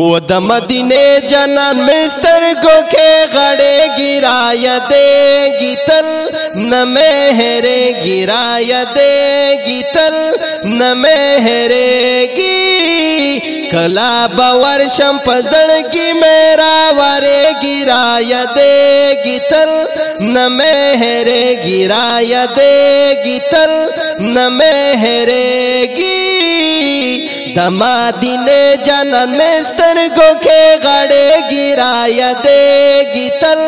وہ د مدینے جنان مستر گو کے گڑے گرایا دے گی تل، نہ مہرے گرایا دے گی تل، نہ مہرے گی۔ کلا باور شم پزڑگی میرا ورے گرایا دے گی تل، نہ مہرے گرایا دے گی تل، نہ مہرے گی۔ دما دینے جنن میں گو کے گڑے گرایا دے گی تل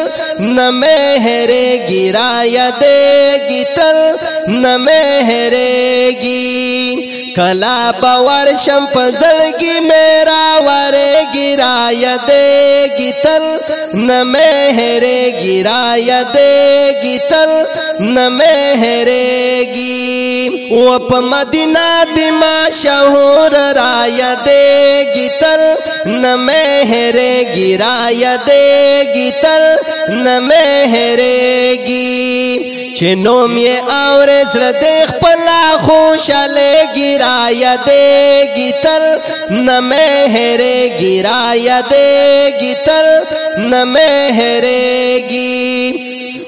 نہ مہرے گرایا دے گی تل نہ مہرے گی۔ کلا باور شمپ پزڑگی میرا ورے گرایا دے گی تل، نہ مہرے گرایا دے گی تل، نہ مہرے گی۔ وہ مدینہ دما شہور رایا دے گی تل، نہ مہرے گرایا دے گی تل، نہ مہرے گی۔ چنوم یہ اور سر دیکھ پلا خوش لے گرایا دے گی تل، نہ مہرے گرایا دے گی تل، نہ مہرے گی۔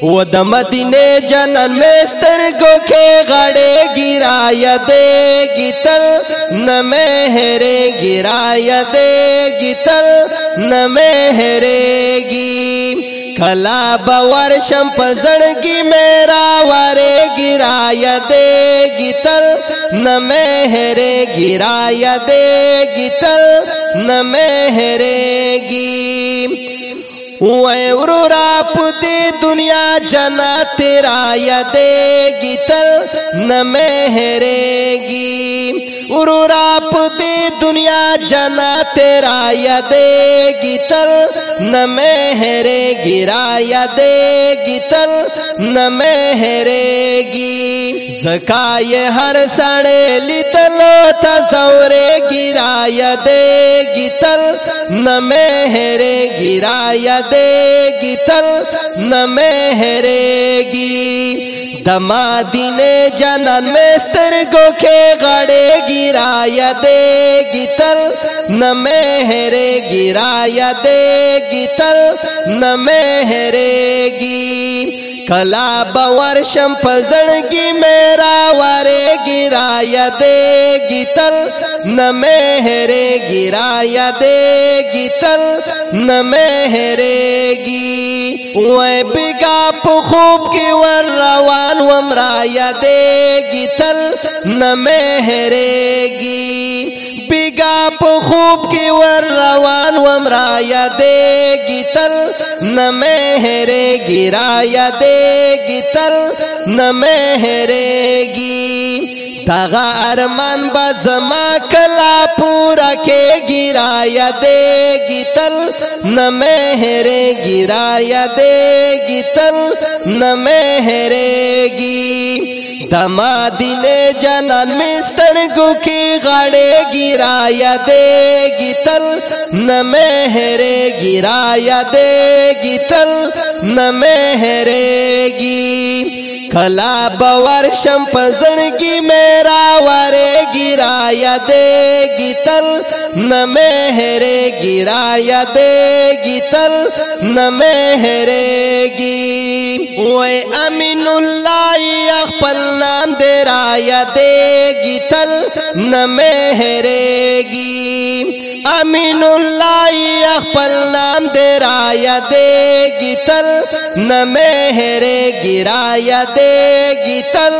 وہ د مدینے جنن مستر گو کے گڑے گرایا دے گی تل نہ مہرے گرایا دے گی تل نہ مہرے گی۔ کلا باور شم پزڑگی میرا ورے گرایا دے گی تل نہ مہرے گرایا دے گی تل نہ مہرے گی۔ ورو ورورا پدی دنیا جنا تیرا یا دے گی تل نہ مہرے گی۔ ورو راپ دے دنیا جنا تیرا یا دے گی تل نہ مہرے گرا یا دے گی تل نہ مہرے گی زکائے ہر سڑے لی تلو تصورے گرایا دے گی تل نہ مہرے گرایا دے گی تل نہ مہرے گی دما دینے جنن مستر گو کے گڑے گرایا دے گی تل نہ مہرے گرایا دے گی تل نہ مہرے گی۔ کلا باور شم پزڑگی میرا ورے گرایا دے گی تل نہ مہرے گرایا دے گی تل نہ مہرے گی۔ وہ بگا خوب کی ور روان ومرایا دے گی تل نہ مہرے گی۔ بگا خوب کی ور روان ومرایا دے گی تل نہ مہرے گرایا دے گی تل نہ مہرے گی۔ دغا ارمان بزما کلا پورا کے گرایا دے گی تل، نہ مہرے گرایا دے گی تل، نہ مہرے گی۔ دما دینے جنان مستر گو کی گاڑے گرایا دے گی تل، نہ مہرے گرایا دے گی تل، نہ مہرے گی۔ کلا باور شم پزڑگی میرا ورے گرایا دے گی تل نہ مہرے گرایا دے گی تل، نہ مہرے گی۔ وہ امین اللہ اخپل نام دے رایا دے گی تل، نہ مہرے گی۔ امین اللہ اخپل نام دے رایا دے گی تل، نہ مہرے گرایا دے گی تل،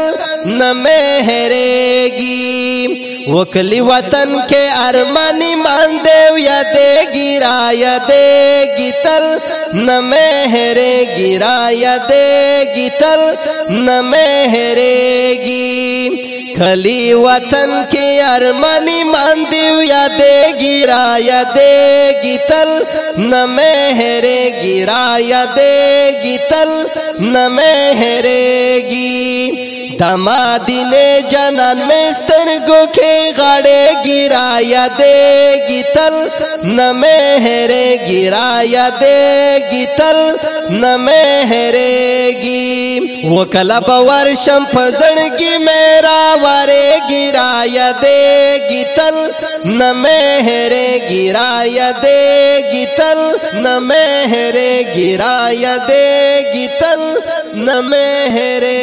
نہ مہرے گی۔ وکلی وطن کے ارمانی مان دیو، یا دے گرایا دے گی تل۔ نہ مہرے گرایا دے گی تل۔ نہ مہرے گی۔ کھلی وطن کے ارمانی مان دیو، یا دے گرایا دے گی تل۔ نہ مہرے دے گی تل۔ نہ مہرے گی۔ دمادینے جنان میں سترگو کے گرایا دے گی تل، نہ مہرے گرایا دے گی تل، نہ مہرے گی۔ وہ کلب ورشم فزنگی میرا ورے گرایا دے گی تل، نہ مہرے گرایا دے گی تل، نہ مہرے گرایا دے گی تل، نہ مہرے